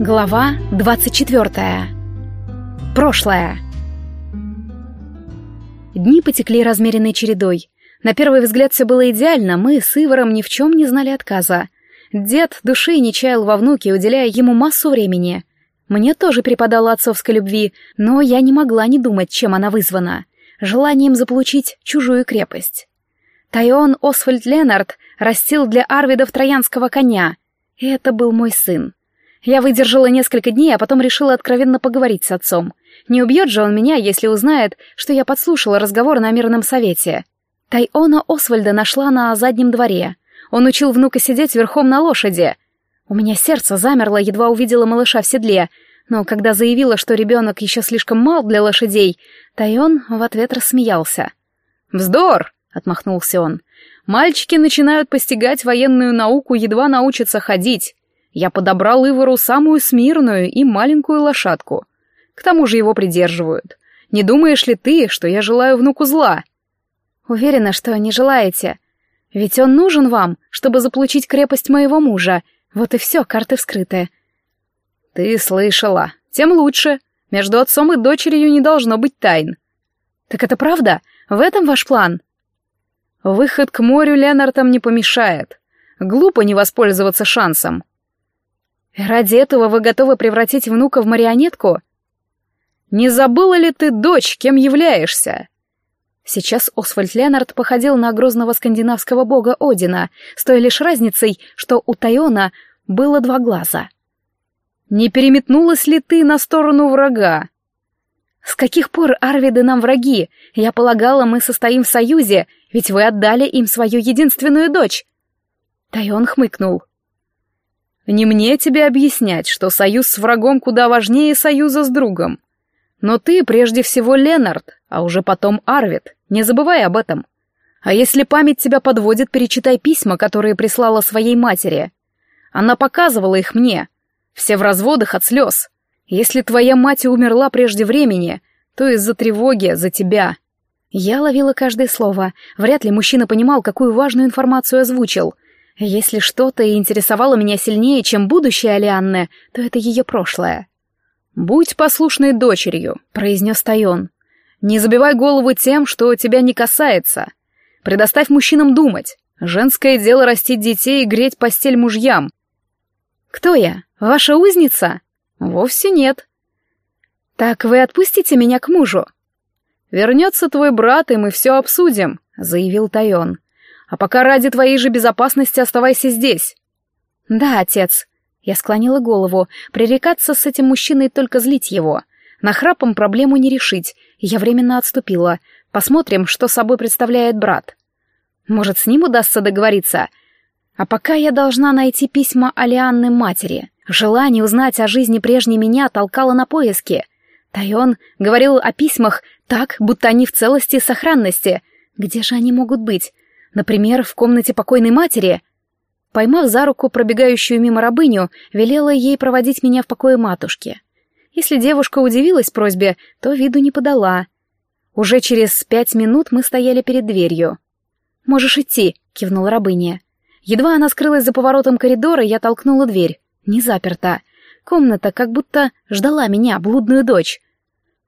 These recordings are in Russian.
Глава 24. Прошлое. Дни потекли размеренной чередой. На первый взгляд все было идеально, мы с Ивором ни в чем не знали отказа. Дед души не чаял во внуке, уделяя ему массу времени. Мне тоже преподала отцовской любви, но я не могла не думать, чем она вызвана. Желанием заполучить чужую крепость. Тайон Освальд Ленард растил для Арвидов троянского коня. И это был мой сын. Я выдержала несколько дней, а потом решила откровенно поговорить с отцом. Не убьет же он меня, если узнает, что я подслушала разговор на мирном совете. Тайона Освальда нашла на заднем дворе. Он учил внука сидеть верхом на лошади. У меня сердце замерло, едва увидела малыша в седле, но когда заявила, что ребенок еще слишком мал для лошадей, Тайон в ответ рассмеялся. «Вздор!» — отмахнулся он. «Мальчики начинают постигать военную науку, едва научатся ходить. Я подобрал Ивору самую смирную и маленькую лошадку. К тому же его придерживают. Не думаешь ли ты, что я желаю внуку зла?» «Уверена, что не желаете. Ведь он нужен вам, чтобы заполучить крепость моего мужа. Вот и все, карты вскрыты». «Ты слышала. Тем лучше. Между отцом и дочерью не должно быть тайн». «Так это правда? В этом ваш план?» «Выход к морю Ленартам не помешает. Глупо не воспользоваться шансом». «Ради этого вы готовы превратить внука в марионетку?» «Не забыла ли ты, дочь, кем являешься?» Сейчас Освальд Ленард походил на грозного скандинавского бога Одина, с той лишь разницей, что у Тайона было два глаза. «Не переметнулась ли ты на сторону врага?» «С каких пор Арвиды нам враги? Я полагала, мы состоим в союзе, ведь вы отдали им свою единственную дочь». Тайон хмыкнул. «Не мне тебе объяснять, что союз с врагом куда важнее союза с другом. Но ты прежде всего Ленард, а уже потом Арвид, не забывай об этом. А если память тебя подводит, перечитай письма, которые прислала своей матери. Она показывала их мне. Все в разводах от слез. Если твоя мать умерла прежде времени, то из-за тревоги за тебя. Я ловила каждое слово. Вряд ли мужчина понимал, какую важную информацию озвучил. Если что-то и интересовало меня сильнее, чем будущее Алианны, то это ее прошлое. «Будь послушной дочерью», — произнес Тайон. «Не забивай голову тем, что тебя не касается. Предоставь мужчинам думать. Женское дело растить детей и греть постель мужьям». «Кто я? Ваша узница?» «Вовсе нет». «Так вы отпустите меня к мужу?» «Вернется твой брат, и мы все обсудим», — заявил Тайон. «А пока ради твоей же безопасности оставайся здесь». «Да, отец», я склонила голову. Пререкаться с этим мужчиной только злить его. Нахрапом проблему не решить. Я временно отступила. Посмотрим, что собой представляет брат. Может, с ним удастся договориться? А пока я должна найти письма Алианны матери. Желание узнать о жизни прежней меня толкало на поиски. Тайон говорил о письмах так, будто они в целости и сохранности. Где же они могут быть? Например, в комнате покойной матери — Поймав за руку пробегающую мимо рабыню, велела ей проводить меня в покое матушки. Если девушка удивилась просьбе, то виду не подала. Уже через пять минут мы стояли перед дверью. «Можешь идти», — кивнула рабыня. Едва она скрылась за поворотом коридора, я толкнула дверь. Не заперта. Комната как будто ждала меня, блудную дочь.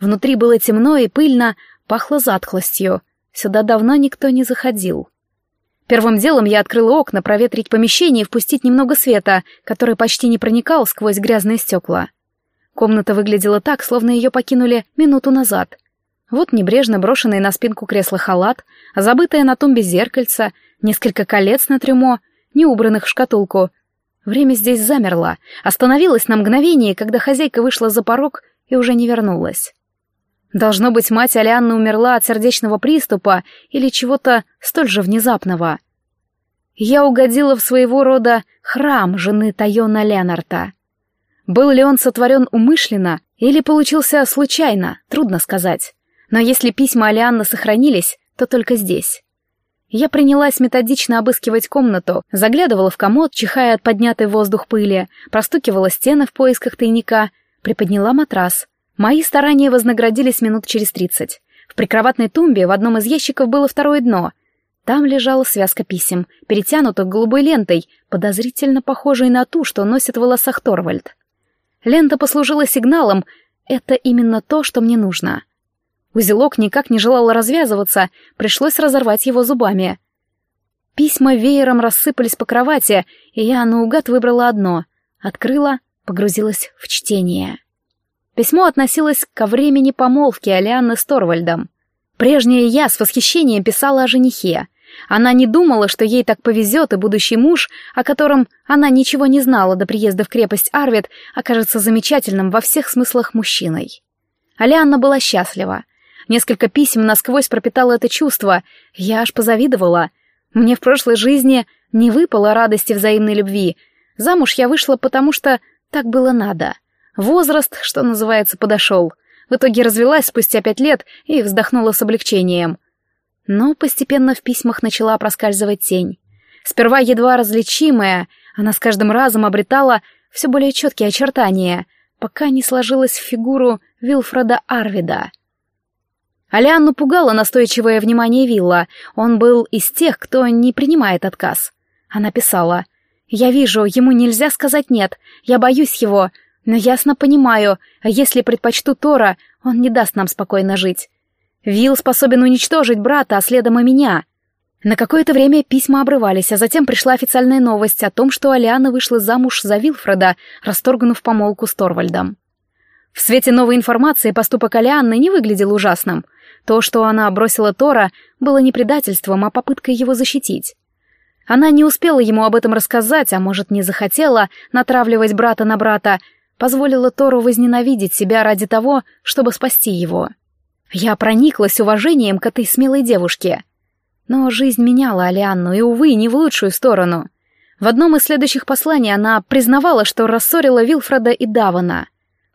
Внутри было темно и пыльно, пахло затхлостью. Сюда давно никто не заходил. Первым делом я открыла окна, проветрить помещение и впустить немного света, который почти не проникал сквозь грязные стекла. Комната выглядела так, словно ее покинули минуту назад. Вот небрежно брошенный на спинку кресла халат, забытое на тумбе зеркальце, несколько колец на трюмо, не убранных в шкатулку. Время здесь замерло, остановилось на мгновение, когда хозяйка вышла за порог и уже не вернулась. Должно быть, мать Алианны умерла от сердечного приступа или чего-то столь же внезапного. Я угодила в своего рода храм жены Тайона Ленарта. Был ли он сотворен умышленно или получился случайно, трудно сказать. Но если письма Алианны сохранились, то только здесь. Я принялась методично обыскивать комнату, заглядывала в комод, чихая от поднятой воздух пыли, простукивала стены в поисках тайника, приподняла матрас — Мои старания вознаградились минут через тридцать. В прикроватной тумбе в одном из ящиков было второе дно. Там лежала связка писем, перетянутых голубой лентой, подозрительно похожей на ту, что носит в волосах Торвальд. Лента послужила сигналом. Это именно то, что мне нужно. Узелок никак не желал развязываться, пришлось разорвать его зубами. Письма веером рассыпались по кровати, и я наугад выбрала одно. Открыла, погрузилась в чтение. Письмо относилось ко времени помолвки Алианны с Торвальдом. Прежняя я с восхищением писала о женихе. Она не думала, что ей так повезет, и будущий муж, о котором она ничего не знала до приезда в крепость Арвид, окажется замечательным во всех смыслах мужчиной. Алианна была счастлива. Несколько писем насквозь пропитало это чувство. Я аж позавидовала. Мне в прошлой жизни не выпало радости взаимной любви. Замуж я вышла, потому что так было надо. Возраст, что называется, подошел. В итоге развелась спустя пять лет и вздохнула с облегчением. Но постепенно в письмах начала проскальзывать тень. Сперва едва различимая, она с каждым разом обретала все более четкие очертания, пока не сложилась в фигуру Вилфреда Арвида. Алианну пугало настойчивое внимание Вилла, он был из тех, кто не принимает отказ. Она писала, «Я вижу, ему нельзя сказать «нет», я боюсь его, но ясно понимаю, а если предпочту Тора, он не даст нам спокойно жить. Вил способен уничтожить брата, а следом и меня. На какое-то время письма обрывались, а затем пришла официальная новость о том, что Алиана вышла замуж за Вилфреда, расторгнув помолвку с Торвальдом. В свете новой информации поступок Алианны не выглядел ужасным. То, что она бросила Тора, было не предательством, а попыткой его защитить. Она не успела ему об этом рассказать, а может, не захотела натравливать брата на брата, позволила Тору возненавидеть себя ради того, чтобы спасти его. Я прониклась уважением к этой смелой девушке. Но жизнь меняла Алианну, и, увы, не в лучшую сторону. В одном из следующих посланий она признавала, что рассорила Вилфреда и Давана.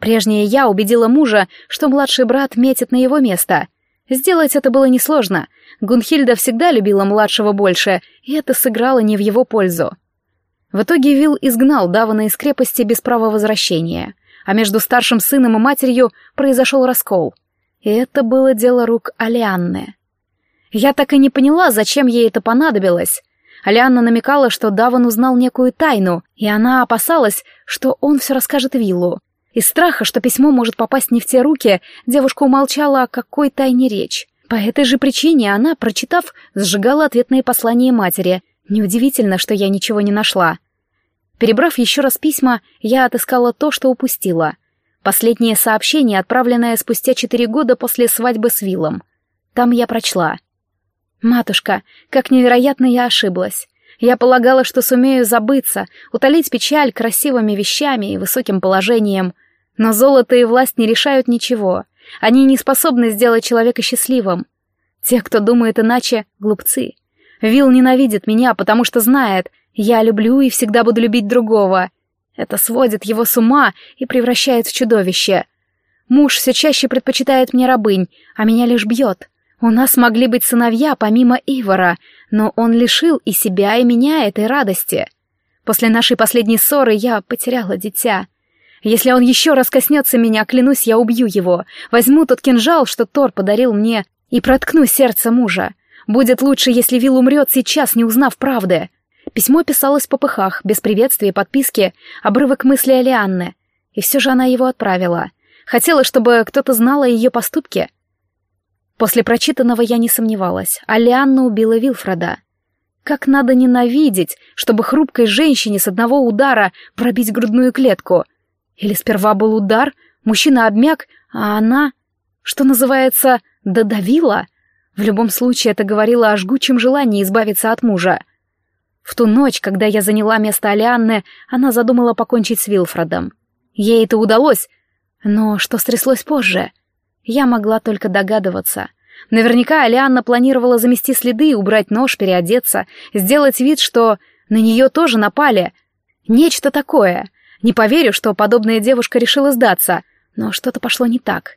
Прежняя я убедила мужа, что младший брат метит на его место. Сделать это было несложно. Гунхильда всегда любила младшего больше, и это сыграло не в его пользу. В итоге Вил изгнал Давана из крепости без права возвращения, а между старшим сыном и матерью произошел раскол. И это было дело рук Алианны. Я так и не поняла, зачем ей это понадобилось. Алианна намекала, что Даван узнал некую тайну, и она опасалась, что он все расскажет Виллу. Из страха, что письмо может попасть не в те руки, девушка умолчала, о какой тайне речь. По этой же причине она, прочитав, сжигала ответные послания матери. Неудивительно, что я ничего не нашла. Перебрав еще раз письма, я отыскала то, что упустила. Последнее сообщение, отправленное спустя четыре года после свадьбы с Виллом. Там я прочла. «Матушка, как невероятно я ошиблась. Я полагала, что сумею забыться, утолить печаль красивыми вещами и высоким положением. Но золото и власть не решают ничего. Они не способны сделать человека счастливым. Те, кто думает иначе, глупцы. Вилл ненавидит меня, потому что знает, я люблю и всегда буду любить другого. Это сводит его с ума и превращает в чудовище. Муж все чаще предпочитает мне рабынь, а меня лишь бьет. У нас могли быть сыновья помимо Ивара, но он лишил и себя, и меня этой радости. После нашей последней ссоры я потеряла дитя. Если он еще раз коснется меня, клянусь, я убью его. Возьму тот кинжал, что Тор подарил мне, и проткну сердце мужа. Будет лучше, если Вил умрет сейчас, не узнав правды. Письмо писалось по пыхах, без приветствия и подписки, обрывок мысли Алианны. И все же она его отправила. Хотела, чтобы кто-то знал о ее поступке. После прочитанного я не сомневалась. Алианна убила Вилфреда. Как надо ненавидеть, чтобы хрупкой женщине с одного удара пробить грудную клетку. Или сперва был удар, мужчина обмяк, а она, что называется, додавила. В любом случае это говорило о жгучем желании избавиться от мужа. В ту ночь, когда я заняла место Алианны, она задумала покончить с Вилфредом. Ей это удалось, но что стряслось позже? Я могла только догадываться. Наверняка Алианна планировала замести следы, убрать нож, переодеться, сделать вид, что на нее тоже напали. Нечто такое. Не поверю, что подобная девушка решила сдаться, но что-то пошло не так.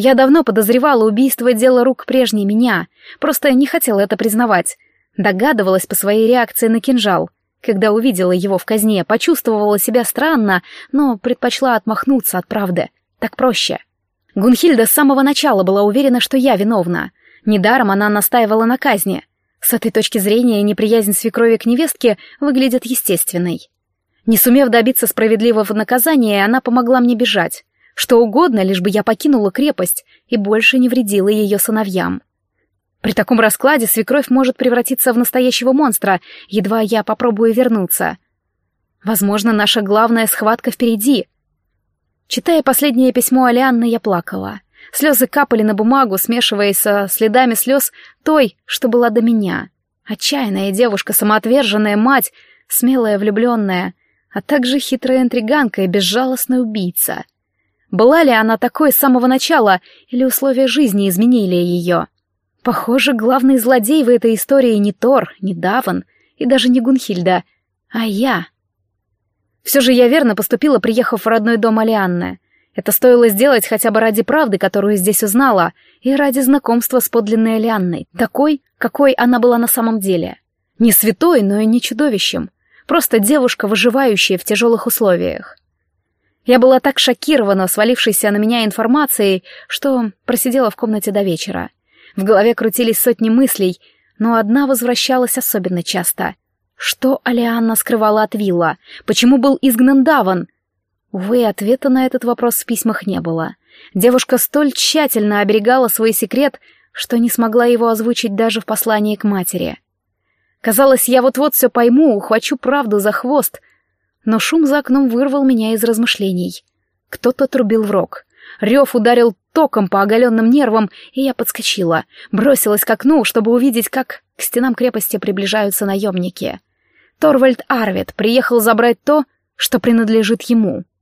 Я давно подозревала убийство дело рук прежней меня, просто не хотела это признавать. Догадывалась по своей реакции на кинжал. Когда увидела его в казне, почувствовала себя странно, но предпочла отмахнуться от правды. Так проще. Гунхильда с самого начала была уверена, что я виновна. Недаром она настаивала на казни. С этой точки зрения неприязнь свекрови к невестке выглядит естественной. Не сумев добиться справедливого наказания, она помогла мне бежать. Что угодно, лишь бы я покинула крепость и больше не вредила ее сыновьям. При таком раскладе свекровь может превратиться в настоящего монстра, едва я попробую вернуться. Возможно, наша главная схватка впереди. Читая последнее письмо Алианны, я плакала. Слезы капали на бумагу, смешиваясь со следами слез той, что была до меня. Отчаянная девушка, самоотверженная мать, смелая влюбленная, а также хитрая интриганка и безжалостная убийца. Была ли она такой с самого начала, или условия жизни изменили ее? Похоже, главный злодей в этой истории не Тор, не Даван и даже не Гунхильда, а я. Все же я верно поступила, приехав в родной дом Алианны. Это стоило сделать хотя бы ради правды, которую здесь узнала, и ради знакомства с подлинной Алианной, такой, какой она была на самом деле. Не святой, но и не чудовищем. Просто девушка, выживающая в тяжелых условиях. Я была так шокирована свалившейся на меня информацией, что просидела в комнате до вечера. В голове крутились сотни мыслей, но одна возвращалась особенно часто. Что Алианна скрывала от Вилла? Почему был изгнан Даван? Увы, ответа на этот вопрос в письмах не было. Девушка столь тщательно оберегала свой секрет, что не смогла его озвучить даже в послании к матери. Казалось, я вот-вот все пойму, ухвачу правду за хвост. Но шум за окном вырвал меня из размышлений. Кто-то трубил в рог. Рев ударил током по оголенным нервам, и я подскочила, бросилась к окну, чтобы увидеть, как к стенам крепости приближаются наемники. Торвальд Арвид приехал забрать то, что принадлежит ему —